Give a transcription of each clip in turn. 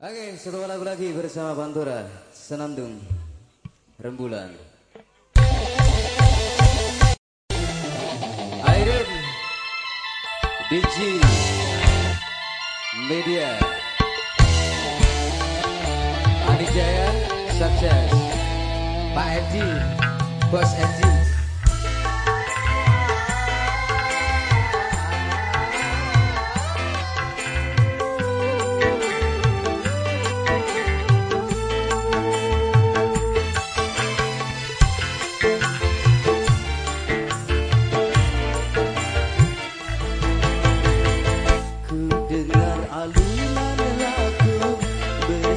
Oke, satu lagu lagi bersama Pantura Senandung Rembulan. Airin Digi Media. Adi Jaya Sukses Pak Edi Bos Edi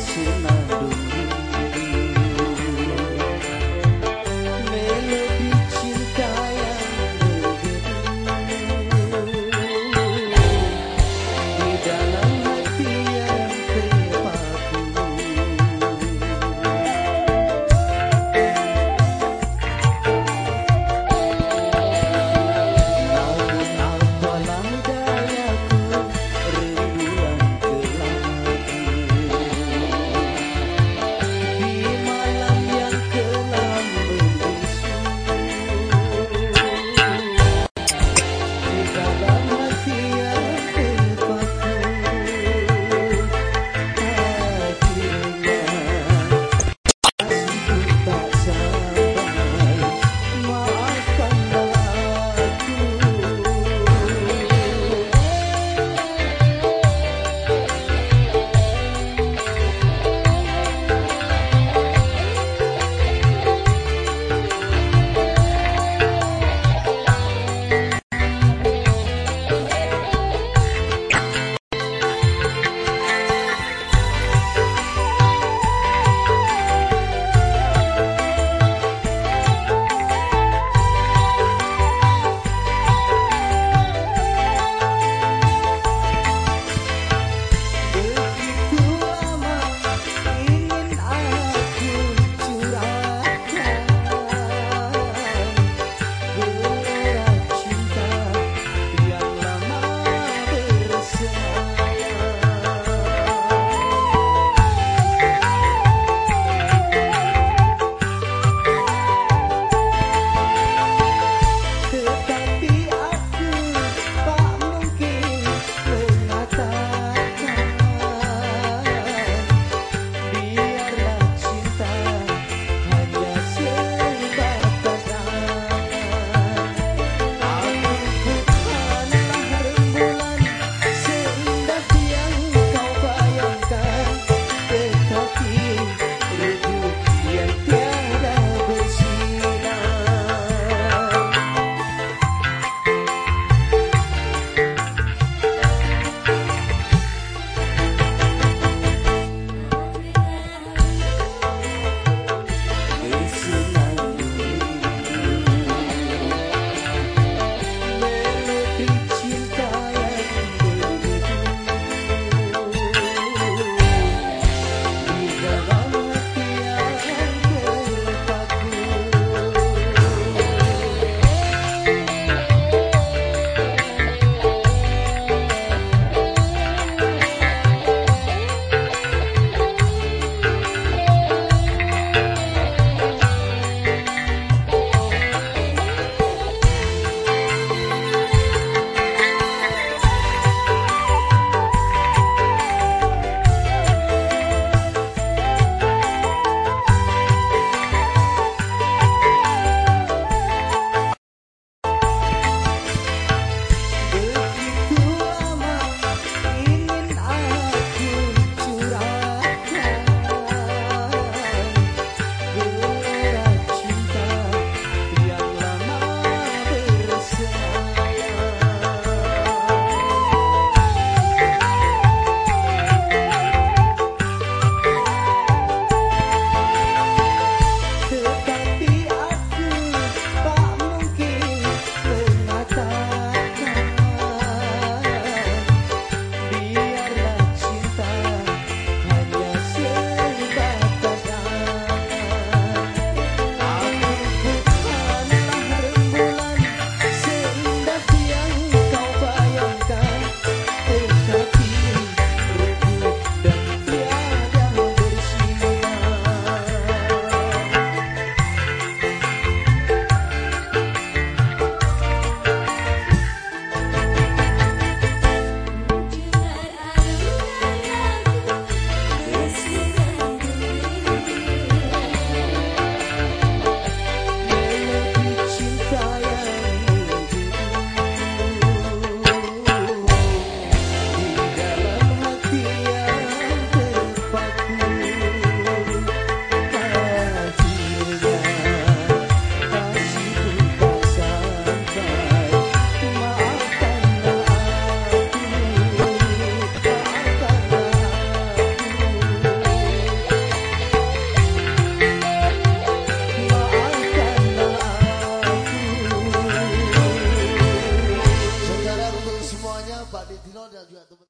艰难